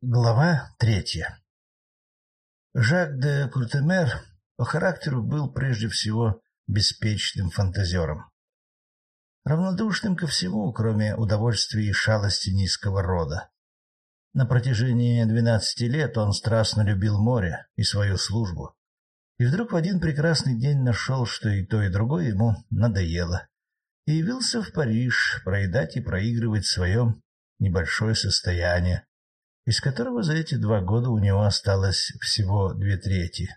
Глава третья. Жак де Куртемер по характеру был прежде всего беспечным фантазером, равнодушным ко всему, кроме удовольствий и шалости низкого рода. На протяжении двенадцати лет он страстно любил море и свою службу, и вдруг в один прекрасный день нашел, что и то, и другое ему надоело, и явился в Париж проедать и проигрывать свое небольшое состояние, из которого за эти два года у него осталось всего две трети,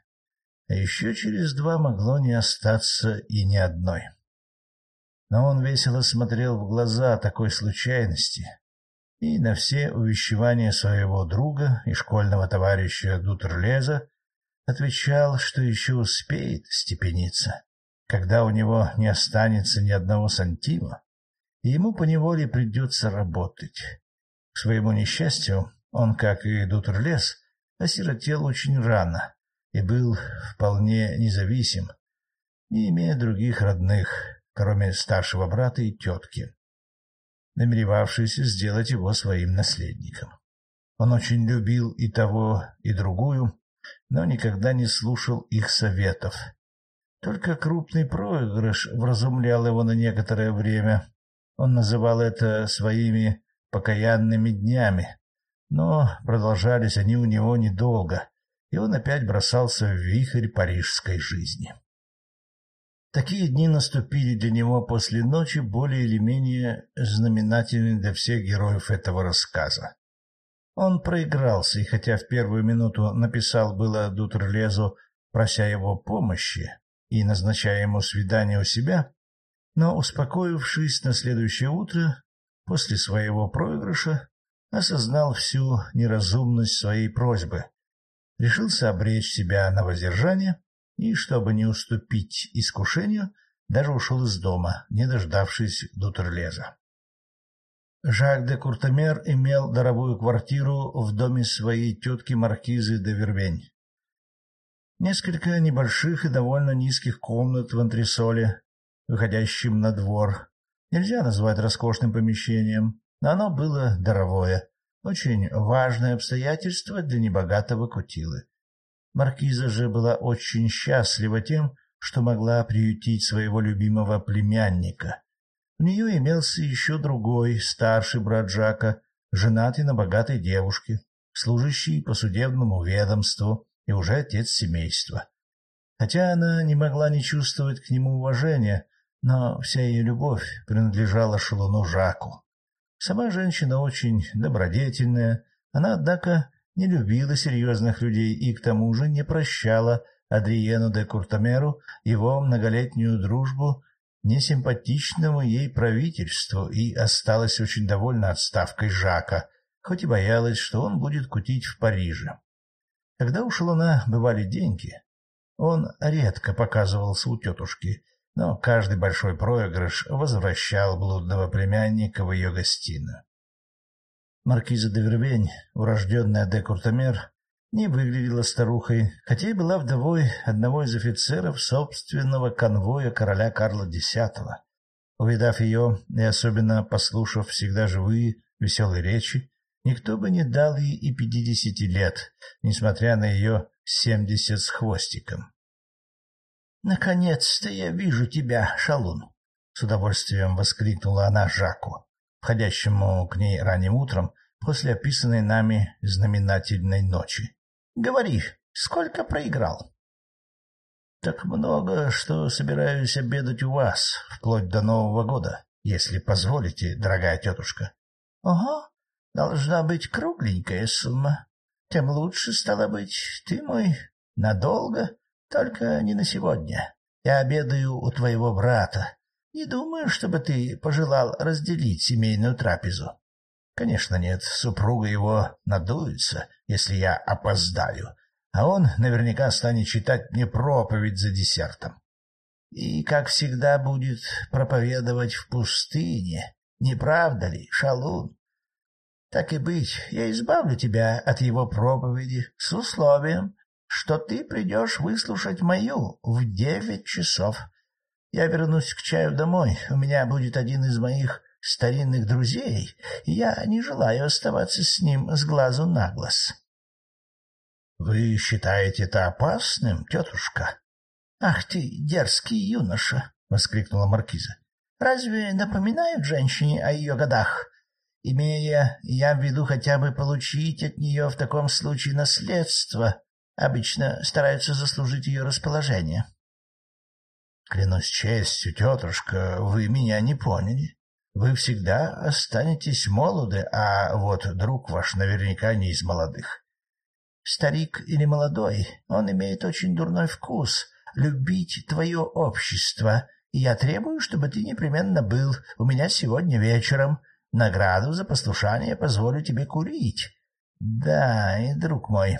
а еще через два могло не остаться и ни одной. Но он весело смотрел в глаза такой случайности и на все увещевания своего друга и школьного товарища Дутерлеза отвечал, что еще успеет степениться, когда у него не останется ни одного сантима, и ему поневоле придется работать. К своему несчастью, он, как и Дутерлес, осиротел очень рано и был вполне независим, не имея других родных, кроме старшего брата и тетки, намеревавшиеся сделать его своим наследником. Он очень любил и того, и другую, но никогда не слушал их советов. Только крупный проигрыш вразумлял его на некоторое время. Он называл это своими покаянными днями, но продолжались они у него недолго, и он опять бросался в вихрь парижской жизни. Такие дни наступили для него после ночи, более или менее знаменательной для всех героев этого рассказа. Он проигрался, и хотя в первую минуту написал было Дутерлезу, прося его помощи и назначая ему свидание у себя, но, успокоившись на следующее утро, после своего проигрыша, осознал всю неразумность своей просьбы, решился обречь себя на воздержание и, чтобы не уступить искушению, даже ушел из дома, не дождавшись Дутерлеза. Жак де Куртемер имел даровую квартиру в доме своей тетки Маркизы де Вервень. Несколько небольших и довольно низких комнат в антресоле, выходящим на двор, нельзя назвать роскошным помещением, но оно было даровое, очень важное обстоятельство для небогатого кутилы. Маркиза же была очень счастлива тем, что могла приютить своего любимого племянника. У нее имелся еще другой, старший брат Жака, женатый на богатой девушке, служащий по судебному ведомству и уже отец семейства. Хотя она не могла не чувствовать к нему уважения, но вся ее любовь принадлежала шалуну Жаку. Сама женщина очень добродетельная, она, однако, не любила серьезных людей и к тому же не прощала Адриену де Куртамеру его многолетнюю дружбу несимпатичному ей правительству и осталась очень довольна отставкой Жака, хоть и боялась, что он будет кутить в Париже. Когда у Шалуна бывали деньги, он редко показывался у тетушки, но каждый большой проигрыш возвращал блудного племянника в ее гостиную. Маркиза де Вербень, урожденная де Куртамер, не выглядела старухой, хотя и была вдовой одного из офицеров собственного конвоя короля Карла X. Увидав ее, и особенно послушав всегда живые, веселые речи, никто бы не дал ей и пятидесяти лет, несмотря на ее семьдесят с хвостиком. — Наконец-то я вижу тебя, шалун! — с удовольствием воскликнула она Жаку, входящему к ней ранним утром после описанной нами знаменательной ночи. — Говори, сколько проиграл? — Так много, что собираюсь обедать у вас вплоть до Нового года, если позволите, дорогая тетушка. — Ого, должна быть кругленькая сумма. Тем лучше, стало быть, ты мой надолго только не на сегодня. Я обедаю у твоего брата. Не думаю, чтобы ты пожелал разделить семейную трапезу. Конечно, нет, супруга его надуется, если я опоздаю, а он наверняка станет читать мне проповедь за десертом. И, как всегда, будет проповедовать в пустыне, не правда ли, шалун? Так и быть, я избавлю тебя от его проповеди с условием, что ты придешь выслушать мою в девять часов. Я вернусь к чаю домой, у меня будет один из моих старинных друзей, и я не желаю оставаться с ним с глазу на глаз. — Вы считаете это опасным, тетушка? — Ах ты, дерзкий юноша! — воскликнула маркиза. — Разве напоминают женщине о ее годах? Имея я в виду хотя бы получить от нее в таком случае наследство, обычно стараются заслужить ее расположение. — Клянусь честью, тетушка, вы меня не поняли. Вы всегда останетесь молоды, а вот друг ваш наверняка не из молодых. Старик или молодой, он имеет очень дурной вкус любить твое общество, и я требую, чтобы ты непременно был у меня сегодня вечером. Награду за послушание позволю тебе курить. Да, и, друг мой,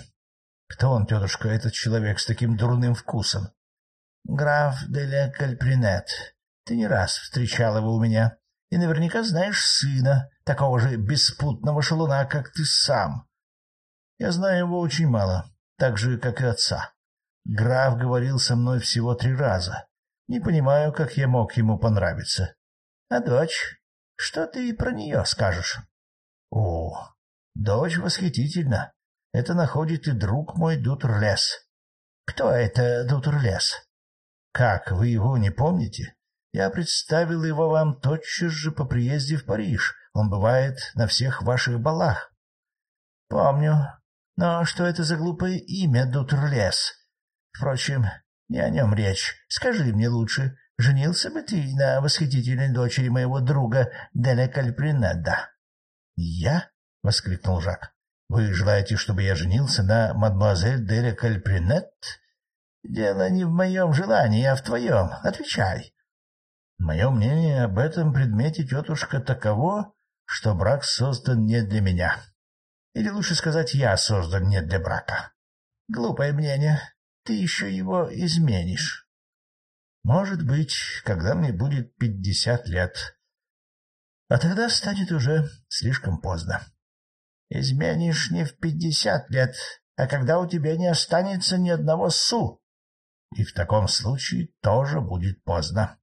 кто он, тетушка, этот человек с таким дурным вкусом? Граф де ля Кальпринет. Ты не раз встречал его у меня и наверняка знаешь сына, такого же беспутного шалуна, как ты сам. Я знаю его очень мало, так же, как и отца. Граф говорил со мной всего три раза. Не понимаю, как я мог ему понравиться. А дочь? Что ты про нее скажешь? О, дочь восхитительна. Это находит и друг мой Дутерлес. Кто это Дутерлес? Как, вы его не помните? Я представил его вам тотчас же по приезде в Париж. Он бывает на всех ваших балах. — Помню. Но что это за глупое имя Дутерлес? Впрочем, не о нем речь. Скажи мне лучше, женился бы ты на восхитительной дочери моего друга Деля Кальпринеда? — Я? — воскликнул Жак. — Вы желаете, чтобы я женился на мадемуазель Деля Кальпринет? — Дело не в моем желании, а в твоем. Отвечай. Мое мнение об этом предмете, тетушка, таково, что брак создан не для меня. Или лучше сказать, я создан не для брака. Глупое мнение. Ты еще его изменишь. Может быть, когда мне будет пятьдесят лет. А тогда станет уже слишком поздно. Изменишь не в пятьдесят лет, а когда у тебя не останется ни одного су. И в таком случае тоже будет поздно.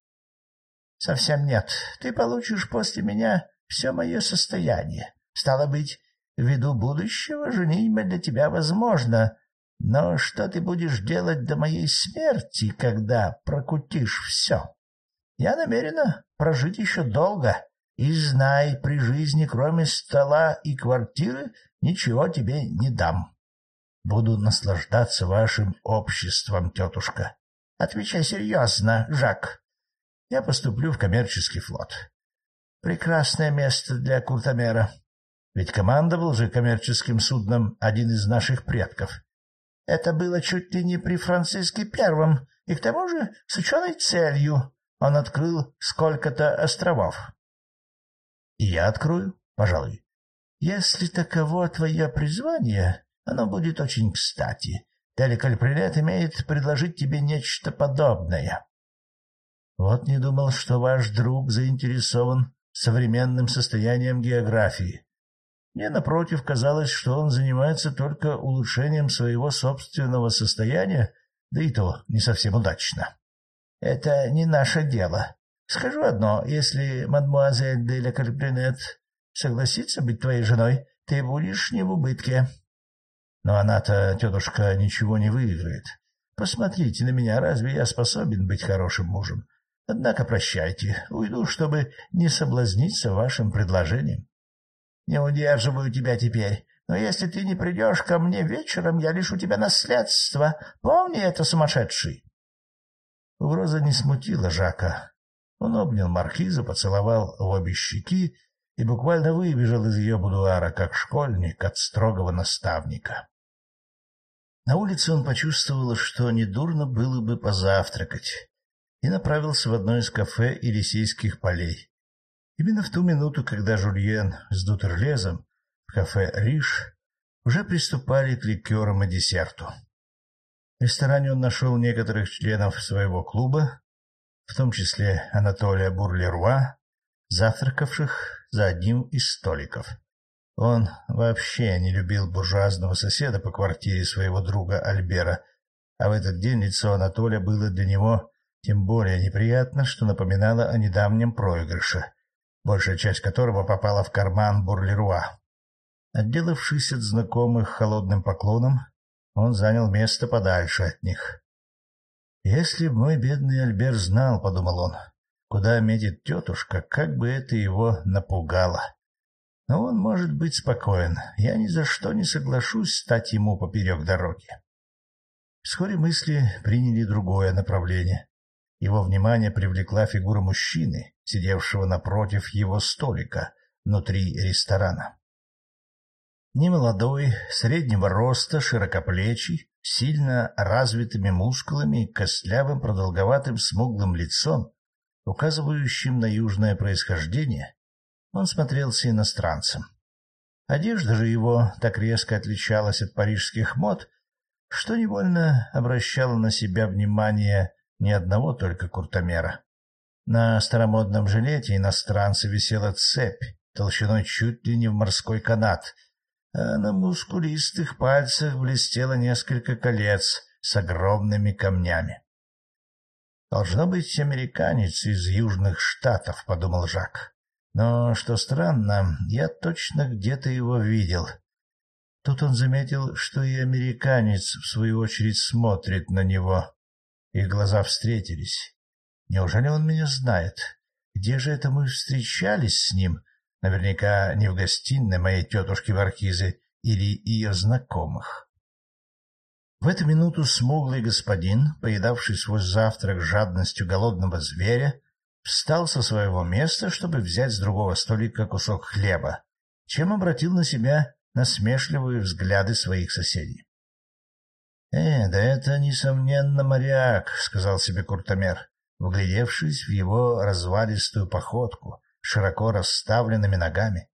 — Совсем нет. Ты получишь после меня все мое состояние. Стало быть, ввиду будущего женитьба для тебя возможно. Но что ты будешь делать до моей смерти, когда прокутишь все? Я намерена прожить еще долго, и знай, при жизни, кроме стола и квартиры, ничего тебе не дам. Буду наслаждаться вашим обществом, тетушка. Отвечай серьезно, Жак. Я поступлю в коммерческий флот. Прекрасное место для Куртамера. Ведь командовал же коммерческим судном один из наших предков. Это было чуть ли не при Франциске Первом, и к тому же с ученой целью. Он открыл сколько-то островов. И я открою, пожалуй. Если таково твое призвание, оно будет очень кстати. Телекальприлет имеет предложить тебе нечто подобное. Вот не думал, что ваш друг заинтересован современным состоянием географии. Мне, напротив, казалось, что он занимается только улучшением своего собственного состояния, да и то не совсем удачно. Это не наше дело. Скажу одно, если мадмуазель де ля Кальпринет согласится быть твоей женой, ты будешь не в убытке. Но она-то, тетушка, ничего не выиграет. Посмотрите на меня, разве я способен быть хорошим мужем? Однако прощайте, уйду, чтобы не соблазниться вашим предложением. Не удерживаю тебя теперь, но если ты не придешь ко мне вечером, я лишу тебя наследства. Помни это, сумасшедший. Угроза не смутила Жака. Он обнял маркизу, поцеловал в обе щеки и буквально выбежал из ее будуара, как школьник от строгого наставника. На улице он почувствовал, что недурно было бы позавтракать и направился в одно из кафе Елисейских полей. Именно в ту минуту, когда Жульен с Дутерлезом в кафе «Риш» уже приступали к ликерам и десерту. В ресторане он нашел некоторых членов своего клуба, в том числе Анатолия Бурлеруа, завтракавших за одним из столиков. Он вообще не любил буржуазного соседа по квартире своего друга Альбера, а в этот день лицо Анатолия было для него тем более неприятно, что напоминало о недавнем проигрыше. большая часть которого попала в карман Бурлеруа. Отделавшись от знакомых холодным поклоном, он занял место подальше от них. «Если б мой бедный Альбер знал, — подумал он, — куда метит тетушка, как бы это его напугало. Но он может быть спокоен, я ни за что не соглашусь стать ему поперек дороги». Вскоре мысли приняли другое направление. Его внимание привлекла фигура мужчины, сидевшего напротив его столика внутри ресторана. Немолодой, среднего роста, широкоплечий, сильно развитыми мускулами костлявым продолговатым смуглым лицом, указывающим на южное происхождение, он смотрелся иностранцем. Одежда же его так резко отличалась от парижских мод, что невольно обращала на себя внимание ни одного только куртомера. На старомодном жилете иностранца висела цепь, толщиной чуть ли не в морской канат, на мускулистых пальцах блестело несколько колец с огромными камнями. «Должно быть американец из Южных Штатов», — подумал Жак. «Но, что странно, я точно где-то его видел». Тут он заметил, что и американец, в свою очередь, смотрит на него. Их глаза встретились. Неужели он меня знает? Где же это мы встречались с ним? Наверняка не в гостиной моей тетушки Варкизы или ее знакомых. В эту минуту смуглый господин, поедавший свой завтрак жадностью голодного зверя, встал со своего места, чтобы взять с другого столика кусок хлеба, чем обратил на себя насмешливые взгляды своих соседей. — Э, да это, несомненно, моряк, — сказал себе Куртомер, вглядевшись в его развалистую походку, широко расставленными ногами.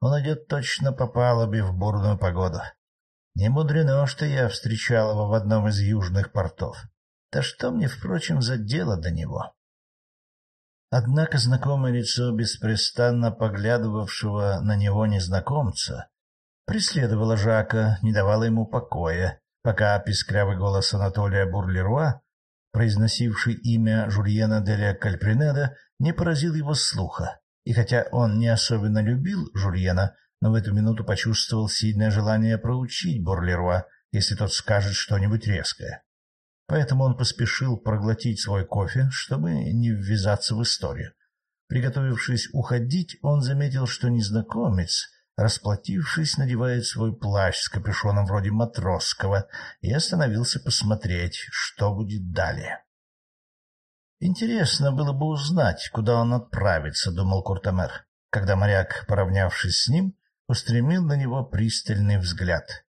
Он идет точно по палубе в бурную погоду. Не мудрено, что я встречал его в одном из южных портов. Да что мне, впрочем, за дело до него? Однако знакомое лицо беспрестанно поглядывавшего на него незнакомца преследовало Жака, не давало ему покоя, пока писклявый голос Анатолия Бурлеруа, произносивший имя Жульена деля Кальпринеда, не поразил его слуха, и хотя он не особенно любил Жульена, но в эту минуту почувствовал сильное желание проучить Бурлеруа, если тот скажет что-нибудь резкое. Поэтому он поспешил проглотить свой кофе, чтобы не ввязаться в историю. Приготовившись уходить, он заметил, что незнакомец — расплатившись, надевает свой плащ с капюшоном вроде матросского и остановился посмотреть, что будет далее. Интересно было бы узнать, куда он отправится, — думал Куртамер, когда моряк, поравнявшись с ним, устремил на него пристальный взгляд.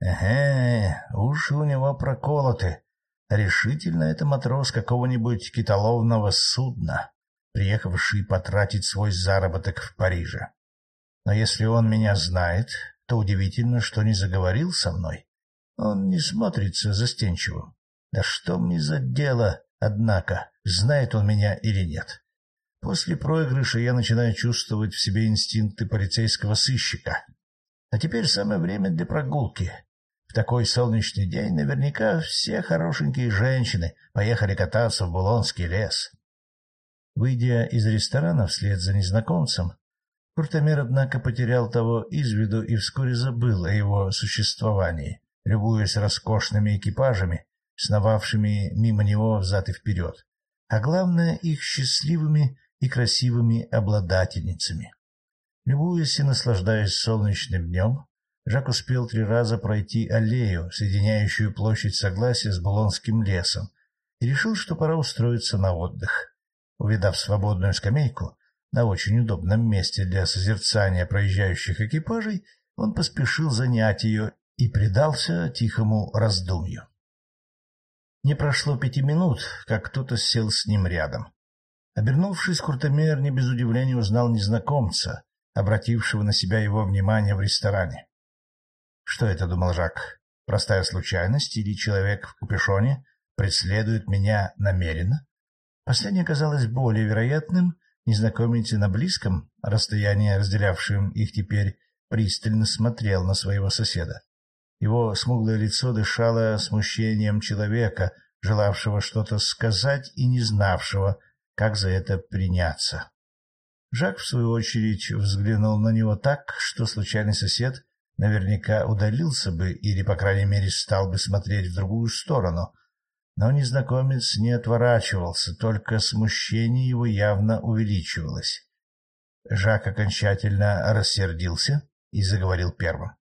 Эге, уши у него проколоты. Решительно это матрос какого-нибудь китоловного судна, приехавший потратить свой заработок в Париже. Но если он меня знает, то удивительно, что не заговорил со мной. Он не смотрится застенчивым. Да что мне за дело, однако, знает он меня или нет? После проигрыша я начинаю чувствовать в себе инстинкты полицейского сыщика. А теперь самое время для прогулки. В такой солнечный день наверняка все хорошенькие женщины поехали кататься в Булонский лес. Выйдя из ресторана вслед за незнакомцем, Куртомер, однако, потерял того из виду и вскоре забыл о его существовании, любуясь роскошными экипажами, сновавшими мимо него взад и вперед, а главное — их счастливыми и красивыми обладательницами. Любуясь и наслаждаясь солнечным днем, Жак успел три раза пройти аллею, соединяющую площадь Согласия с Булонским лесом, и решил, что пора устроиться на отдых. Увидав свободную скамейку, на очень удобном месте для созерцания проезжающих экипажей, он поспешил занять ее и предался тихому раздумью. Не прошло пяти минут, как кто-то сел с ним рядом. Обернувшись, Куртомер не без удивления узнал незнакомца, обратившего на себя его внимание в ресторане. Что это, думал Жак, простая случайность или человек в капюшоне преследует меня намеренно? Последнее казалось более вероятным, Незнакомец на близком расстоянии, разделявшем их теперь, пристально смотрел на своего соседа. Его смуглое лицо дышало смущением человека, желавшего что-то сказать и не знавшего, как за это приняться. Жак, в свою очередь, взглянул на него так, что случайный сосед наверняка удалился бы или, по крайней мере, стал бы смотреть в другую сторону. Но незнакомец не отворачивался, только смущение его явно увеличивалось. Жак окончательно рассердился и заговорил первым. —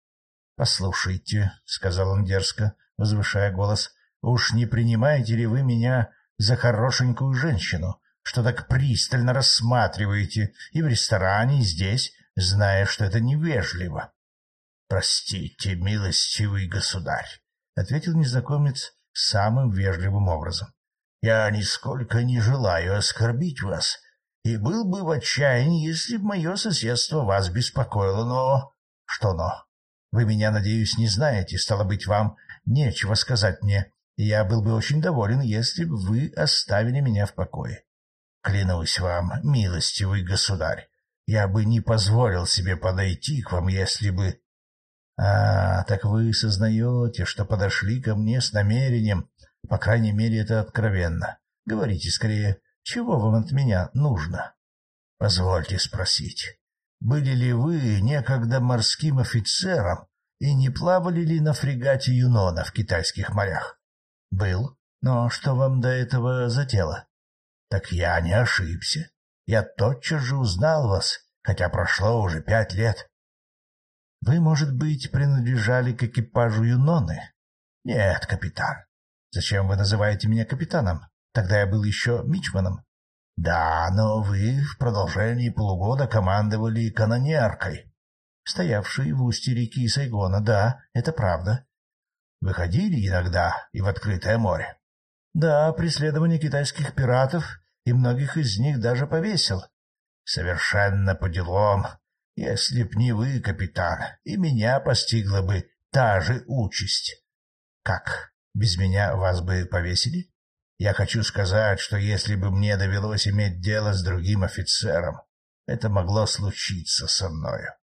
Послушайте, — сказал он дерзко, возвышая голос, — уж не принимаете ли вы меня за хорошенькую женщину, что так пристально рассматриваете и в ресторане, и здесь, зная, что это невежливо? — Простите, милостивый государь, — ответил незнакомец самым вежливым образом. — Я нисколько не желаю оскорбить вас, и был бы в отчаянии, если бы мое соседство вас беспокоило, но... Что но? Вы меня, надеюсь, не знаете, стало быть, вам нечего сказать мне, я был бы очень доволен, если бы вы оставили меня в покое. Клянусь вам, милостивый государь, я бы не позволил себе подойти к вам, если бы... А, так вы сознаете, что подошли ко мне с намерением, по крайней мере, это откровенно. Говорите скорее, чего вам от меня нужно? Позвольте спросить, были ли вы некогда морским офицером и не плавали ли на фрегате Юнона в китайских морях? Был. Но что вам до этого за дело? Так я не ошибся. Я тотчас же узнал вас, хотя прошло уже пять лет. Вы, может быть, принадлежали к экипажу Юноны? Нет, капитан. Зачем вы называете меня капитаном? Тогда я был еще мичманом. Да, но вы в продолжении полугода командовали канонеркой, стоявшей в устье реки Сайгона. Да, это правда. Выходили иногда и в открытое море. Да, преследование китайских пиратов, и многих из них даже повесил. Совершенно по делам. Если б не вы, капитан, и меня постигла бы та же участь. Как, без меня вас бы повесили? Я хочу сказать, что если бы мне довелось иметь дело с другим офицером, это могло случиться со мною.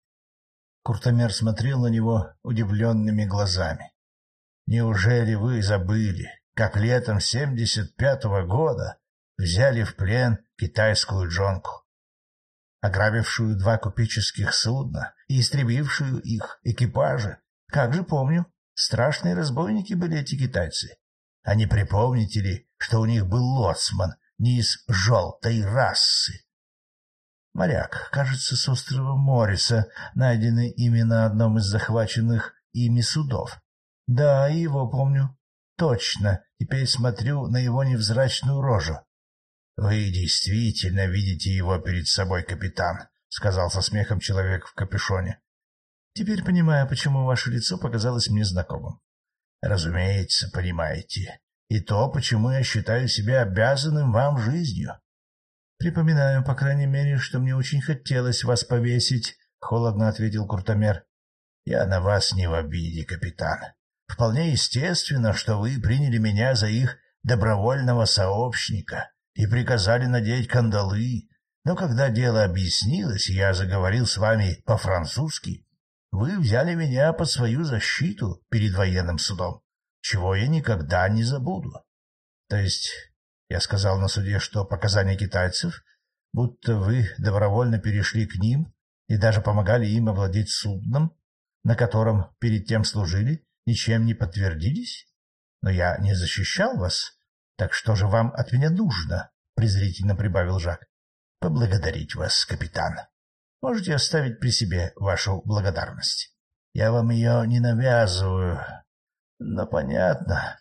Куртомер смотрел на него удивленными глазами. Неужели вы забыли, как летом семьдесят пятого года взяли в плен китайскую джонку, ограбившую два купеческих судна и истребившую их экипажи? Как же помню, страшные разбойники были эти китайцы. А не припомните ли, что у них был лоцман не из желтой расы? Моряк, кажется, с острова Морриса, найденный именно на одном из захваченных ими судов. Да, его помню. Точно, теперь смотрю на его невзрачную рожу. — Вы действительно видите его перед собой, капитан, — сказал со смехом человек в капюшоне. — Теперь понимаю, почему ваше лицо показалось мне знакомым. — Разумеется, понимаете. И то, почему я считаю себя обязанным вам жизнью. — Припоминаю, по крайней мере, что мне очень хотелось вас повесить, — холодно ответил Куртомер. — Я на вас не в обиде, капитан. Вполне естественно, что вы приняли меня за их добровольного сообщника и приказали надеть кандалы, но когда дело объяснилось, и я заговорил с вами по-французски, вы взяли меня под свою защиту перед военным судом, чего я никогда не забуду. То есть я сказал на суде, что показания китайцев, будто вы добровольно перешли к ним и даже помогали им овладеть судном, на котором перед тем служили, ничем не подтвердились? Но я не защищал вас, так что же вам от меня нужно? — презрительно прибавил Жак. — Поблагодарить вас, капитан. Можете оставить при себе вашу благодарность. Я вам ее не навязываю, но понятно.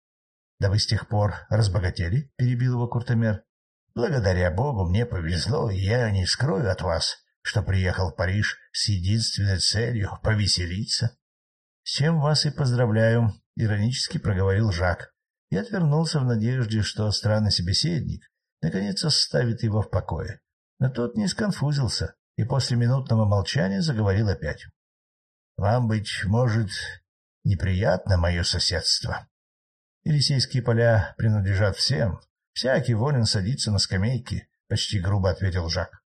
— Да вы с тех пор разбогатели? — перебил его Куртомер. — Благодаря Богу мне повезло, и я не скрою от вас, что приехал в Париж с единственной целью — повеселиться. — С чем вас и поздравляю, — иронически проговорил Жак и отвернулся в надежде, что странный собеседник наконец оставит его в покое. Но тот не сконфузился и после минутного молчания заговорил опять. — Вам, быть может, неприятно мое соседство? Елисейские поля принадлежат всем. Всякий волен садиться на скамейки, — почти грубо ответил Жак.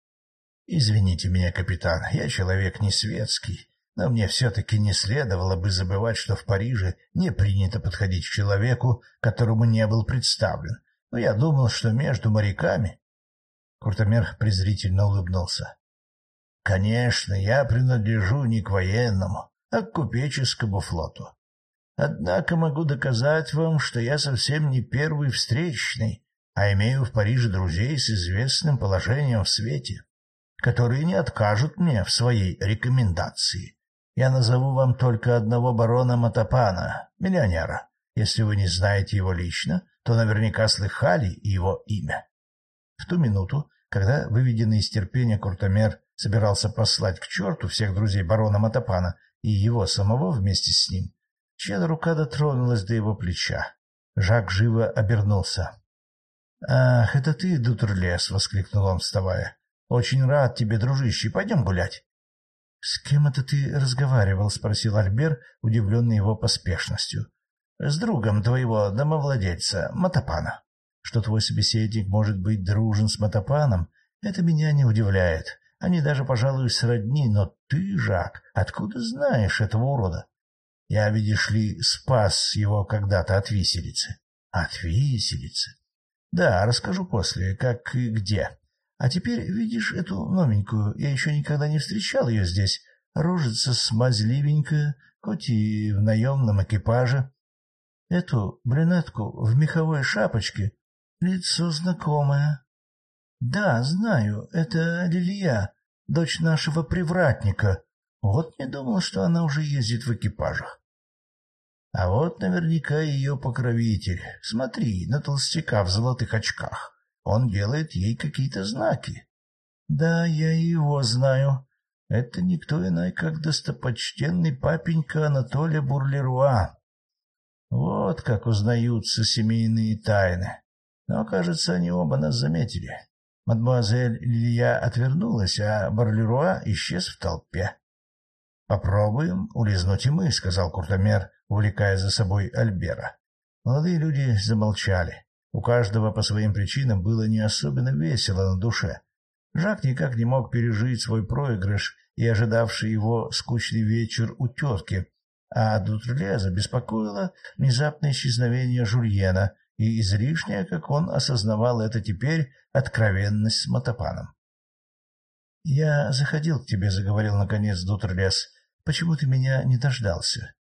— Извините меня, капитан, я человек не светский, но мне все-таки не следовало бы забывать, что в Париже не принято подходить к человеку, которому не был представлен. Но я думал, что между моряками... Куртомер презрительно улыбнулся. — Конечно, я принадлежу не к военному, а к купеческому флоту. Однако могу доказать вам, что я совсем не первый встречный, а имею в Париже друзей с известным положением в свете, которые не откажут мне в своей рекомендации. Я назову вам только одного барона Матапана, миллионера. Если вы не знаете его лично, то наверняка слыхали его имя. В ту минуту, когда выведенный из терпения Куртомер собирался послать к черту всех друзей барона Матапана и его самого вместе с ним, чья-то рука дотронулась до его плеча. Жак живо обернулся. — Ах, это ты, Дутерлес! — воскликнул он, вставая. — Очень рад тебе, дружище. Пойдем гулять. — С кем это ты разговаривал? — спросил Альбер, удивленный его поспешностью. — С другом твоего домовладельца, Матапана. Что твой собеседник может быть дружен с Матапаном, это меня не удивляет. Они даже, пожалуй, сродни, но ты, Жак, откуда знаешь этого урода? Я, видишь ли, спас его когда-то от виселицы. От виселицы? Да, расскажу после, как и где. А теперь видишь эту новенькую, я еще никогда не встречал ее здесь. Рожица смазливенькая, хоть и в наемном экипаже. Эту брюнетку в меховой шапочке лицо знакомое. Да, знаю, это Лилия, дочь нашего привратника. Вот не думал, что она уже ездит в экипажах. А вот наверняка ее покровитель. Смотри, на толстяка в золотых очках. Он делает ей какие-то знаки. Да, я его знаю. Это никто иной, как достопочтенный папенька Анатолия Бурлеруа. Вот как узнаются семейные тайны. Но, кажется, они оба нас заметили. Мадемуазель Илья отвернулась, а Бурлеруа исчез в толпе. — Попробуем улизнуть и мы, — сказал Куртомер, увлекая за собой Альбера. Молодые люди замолчали. У каждого по своим причинам было не особенно весело на душе. Жак никак не мог пережить свой проигрыш и ожидавший его скучный вечер у тетки, а Дутрелеза беспокоило внезапное исчезновение Жульена и излишняя, как он осознавал это теперь, откровенность с Мотопаном. — Я заходил к тебе, — заговорил наконец Дутрелес. — Почему ты меня не дождался?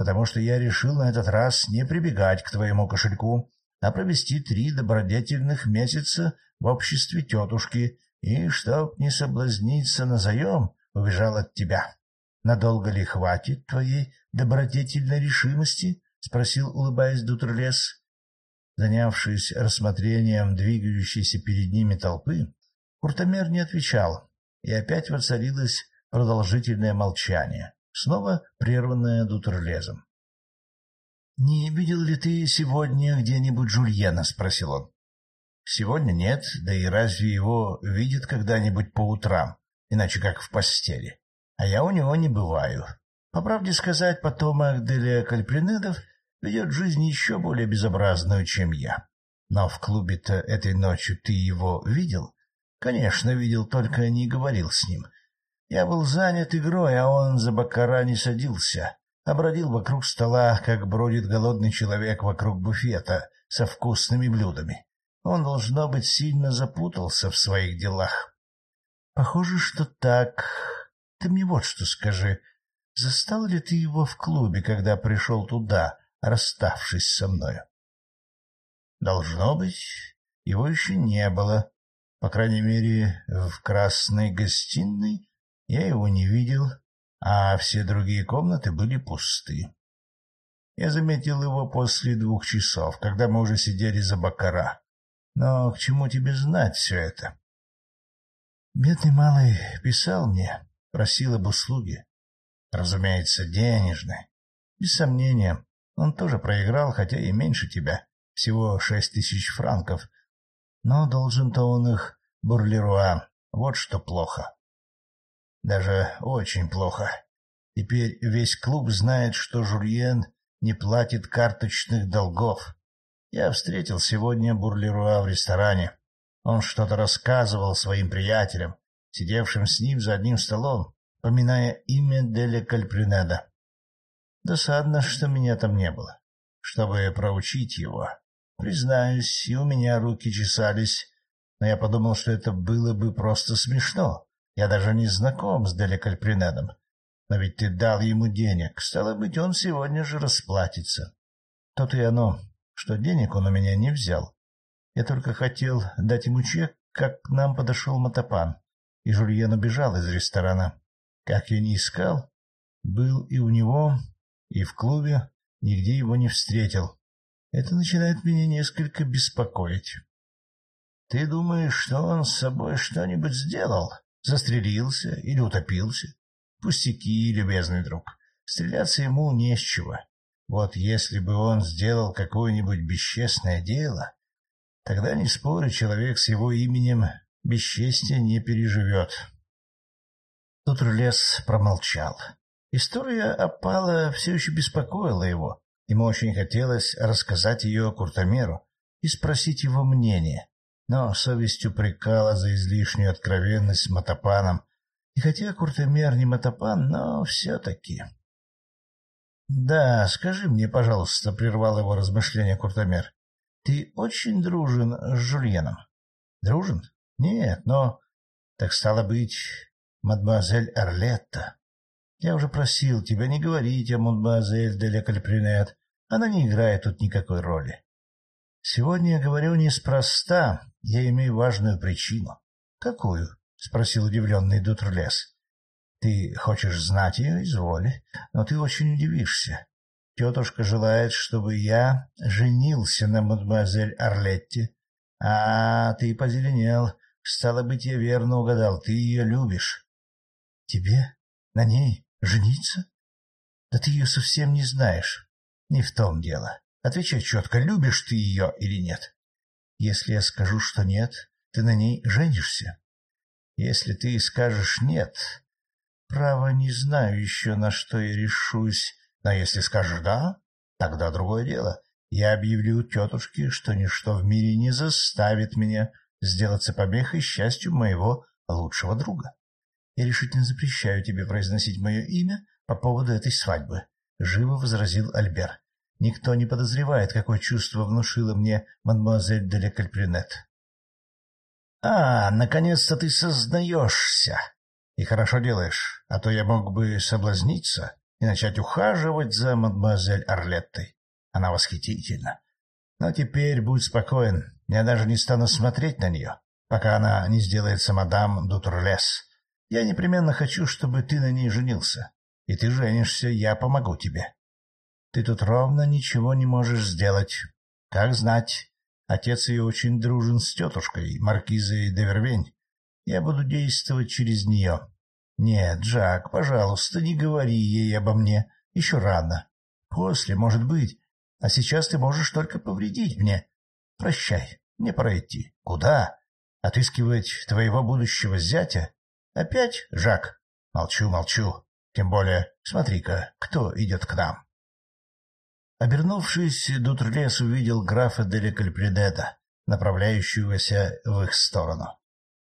потому что я решил на этот раз не прибегать к твоему кошельку, а провести три добродетельных месяца в обществе тетушки и, чтоб не соблазниться на заем, убежал от тебя. Надолго ли хватит твоей добродетельной решимости? — спросил, улыбаясь Дутрлес. Занявшись рассмотрением двигающейся перед ними толпы, Куртомер не отвечал, и опять воцарилось продолжительное молчание снова прерванная Дутерлезом. — Не видел ли ты сегодня где-нибудь Жульена? — спросил он. — Сегодня нет, да и разве его видят когда-нибудь по утрам, иначе как в постели? А я у него не бываю. По правде сказать, потомок Делия Кальпринедов ведет жизнь еще более безобразную, чем я. Но в клубе-то этой ночью ты его видел? Конечно, видел, только не говорил с ним. Я был занят игрой, а он за бакара не садился, а бродил вокруг стола, как бродит голодный человек вокруг буфета со вкусными блюдами. Он, должно быть, сильно запутался в своих делах. — Похоже, что так. Ты мне вот что скажи. Застал ли ты его в клубе, когда пришел туда, расставшись со мною? — Должно быть, его еще не было. По крайней мере, в красной гостиной я его не видел, а все другие комнаты были пусты. Я заметил его после двух часов, когда мы уже сидели за бакара. Но к чему тебе знать все это? Бедный малый писал мне, просил об услуге. Разумеется, денежной. Без сомнения, он тоже проиграл, хотя и меньше тебя, всего шесть тысяч франков. Но должен-то он их Бурлеруа, вот что плохо. Даже очень плохо. Теперь весь клуб знает, что Жульен не платит карточных долгов. Я встретил сегодня Бурлеруа в ресторане. Он что-то рассказывал своим приятелям, сидевшим с ним за одним столом, поминая имя Деля Кальпринеда. Досадно, что меня там не было, чтобы проучить его. Признаюсь, и у меня руки чесались, но я подумал, что это было бы просто смешно. Я даже не знаком с Делекальпринедом. Но ведь ты дал ему денег, стало быть, он сегодня же расплатится. То-то и оно, что денег он у меня не взял. Я только хотел дать ему чек, как к нам подошел Матапан, и Жульен убежал из ресторана. Как я не искал, был и у него, и в клубе, нигде его не встретил. Это начинает меня несколько беспокоить. Ты думаешь, что он с собой что-нибудь сделал? Застрелился или утопился? Пустяки, любезный друг. Стреляться ему не с чего. Вот если бы он сделал какое-нибудь бесчестное дело, тогда, не спорю, человек с его именем бесчестия не переживет. Тут Рулес промолчал. История опала все еще беспокоила его. Ему очень хотелось рассказать ее Куртомеру и спросить его мнение, но совесть упрекала за излишнюю откровенность с Матапаном, и хотя Куртомер не Матапан, но все-таки... — Да, скажи мне, пожалуйста, — прервал его размышления Куртомер, — ты очень дружен с Жульеном? — Дружен? Нет, но... Так стало быть, мадемуазель Эрлетта. Я уже просил тебя не говорить о мадемуазель де ля Кальпринет. Она не играет тут никакой роли. Сегодня я говорю неспроста, я имею важную причину. — Какую? — спросил удивленный Дутрлес. — Ты хочешь знать ее, изволи, но ты очень удивишься. Тетушка желает, чтобы я женился на мадемуазель Орлетте. А, ты позеленел. Стало быть, я верно угадал, ты ее любишь. — Тебе? На ней? Жениться? Да ты ее совсем не знаешь. Не в том дело. Отвечай четко, любишь ты ее или нет. Если я скажу, что нет, ты на ней женишься. Если ты скажешь «нет», право не знаю еще, на что я решусь, но если скажешь «да», тогда другое дело. Я объявлю тетушке, что ничто в мире не заставит меня сделаться помехой счастью моего лучшего друга. Я решительно запрещаю тебе произносить мое имя по поводу этой свадьбы, — живо возразил Альбер. Никто не подозревает, какое чувство внушила мне мадемуазель де ля Кальпринет. — А, наконец-то ты сознаешься. И хорошо делаешь, а то я мог бы соблазниться и начать ухаживать за мадемуазель Орлеттой. Она восхитительна. Но теперь будь спокоен, я даже не стану смотреть на нее, пока она не сделается мадам Дутурлес. Я непременно хочу, чтобы ты на ней женился. И ты женишься, я помогу тебе. Ты тут ровно ничего не можешь сделать. Как знать, отец ее очень дружен с тетушкой, маркизой де Вервень. Я буду действовать через нее. Нет, Джак, пожалуйста, не говори ей обо мне. Еще рано. После, может быть. А сейчас ты можешь только повредить мне. Прощай, мне пора идти. Куда? Отыскивать твоего будущего зятя? Опять, Жак? Молчу, молчу. Тем более, смотри-ка, кто идет к нам. Обернувшись, Дутрлес увидел графа Деля Кальпредета, направляющегося в их сторону.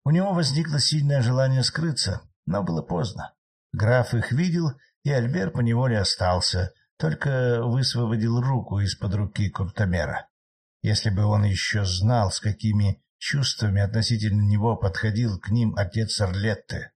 У него возникло сильное желание скрыться, но было поздно. Граф их видел, и Альбер поневоле остался, только высвободил руку из-под руки Куртомера. Если бы он еще знал, с какими чувствами относительно него подходил к ним отец Орлетты.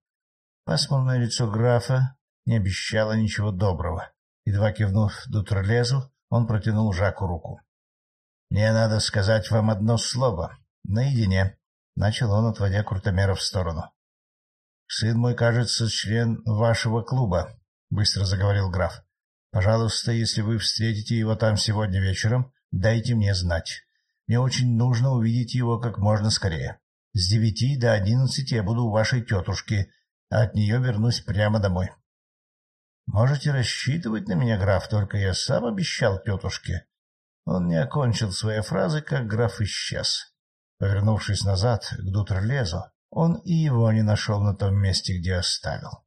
Пасмурное лицо графа не обещало ничего доброго. Едва кивнув Дутрлезу, он протянул Жаку руку. — Мне надо сказать вам одно слово. Наедине. — начал он, отводя Куртомера в сторону. — Сын мой, кажется, член вашего клуба, — быстро заговорил граф. — Пожалуйста, если вы встретите его там сегодня вечером, дайте мне знать. Мне очень нужно увидеть его как можно скорее. С девяти до одиннадцати я буду у вашей тетушки, а от нее вернусь прямо домой. Можете рассчитывать на меня, граф, только я сам обещал тетушке. Он не окончил своей фразы, как граф исчез. Повернувшись назад к Дутерлезу, он и его не нашел на том месте, где оставил.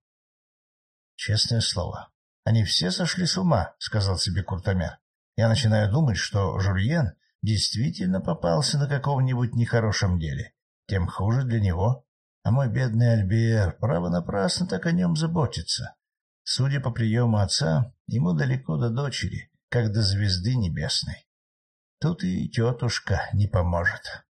Честное слово, они все сошли с ума, — сказал себе Куртомер. Я начинаю думать, что Жульен действительно попался на каком-нибудь нехорошем деле. Тем хуже для него. А мой бедный Альбер, право напрасно так о нем заботится. Судя по приему отца, ему далеко до дочери, как до звезды небесной. Тут и тетушка не поможет.